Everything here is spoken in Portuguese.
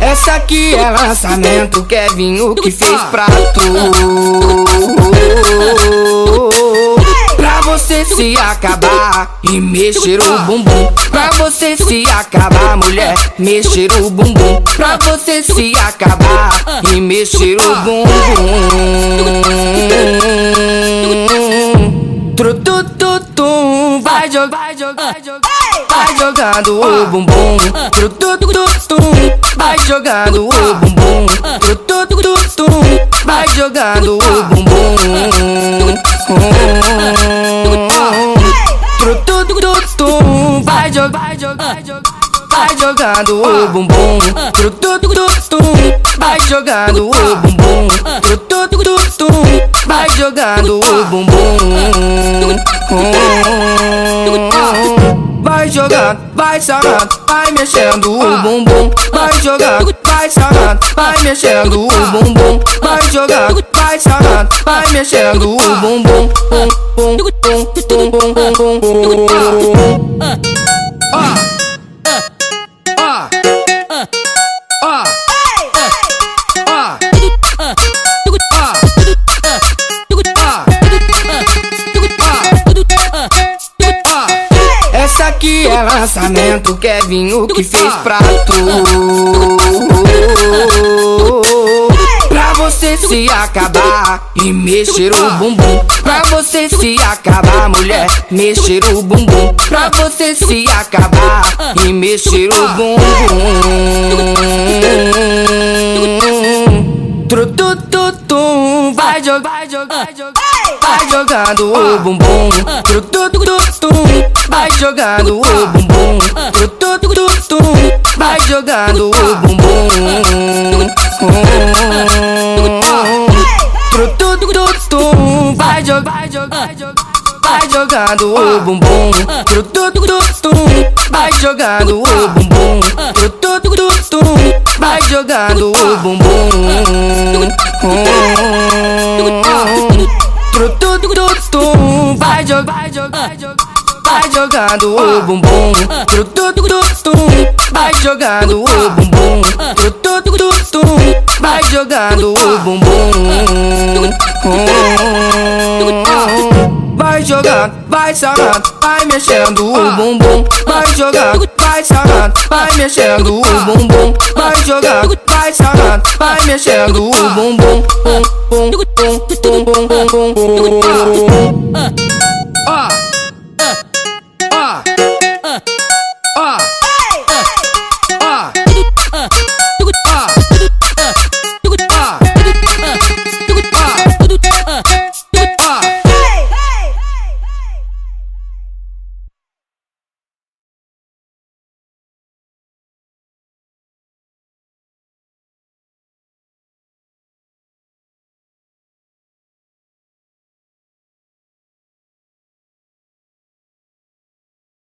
Essa aqui é lançamento, Kevinho que fez pra tu. Você se acabar e mexer o bumbum. Pra você se acabar, mulher, mexer o bumbum. Pra você se acabar e mexer o bumbum. Trutututum, vai jogar, vai jogar, vai jogar. Vai jogando o bumbum, trutututum, vai jogando o bumbum, trutututum, vai jogando o bumbum. Trutututum, vai jogar, vai jogando o bumbum, trutututum, vai jogando o bumbum, trutututum, vai jogando o bumbum. Vai jogando, vai sarrando, vai mexendo o bumbum. Vai jogando, vai sarrando, vai mexendo o bumbum. Jogando, vai sarrando, vai mexendo o bumbum. Bum, bum, bum, bum, bum, bum, bum, bum. Ó, ó, ó, ó. Essa aqui é lançamento, Kevinho que fez pra tu. Você se acabar e mexer o bumbum. Pra você se acabar, mulher, mexer o bumbum. Pra você se acabar e mexer o bumbum. Trutututum, vai jogar, vai jogar, vai jogar. Vai jogando o bumbum, trutututum, vai jogando o bumbum, trutututum, vai jogando o bumbum. Trutututum, vai jogar, vai jogar, vai jogar. Vai jogando o bumbum, trutututum, vai jogando o bumbum, trutututum, vai jogando o bumbum. Vai jogar, vai jogar, vai jogar. Vai jogando o bumbum, trutututum, vai jogando o bumbum, trutututum, vai jogando o bumbum. Vai jogando, vai sarrando, vai mexendo o bumbum. Vai jogando, vai sarrando, vai mexendo o bumbum. Vai jogando, vai sarrando, vai mexendo o bumbum. Bum, bum, bum, bum, bum, bum, bum, bum. Ó.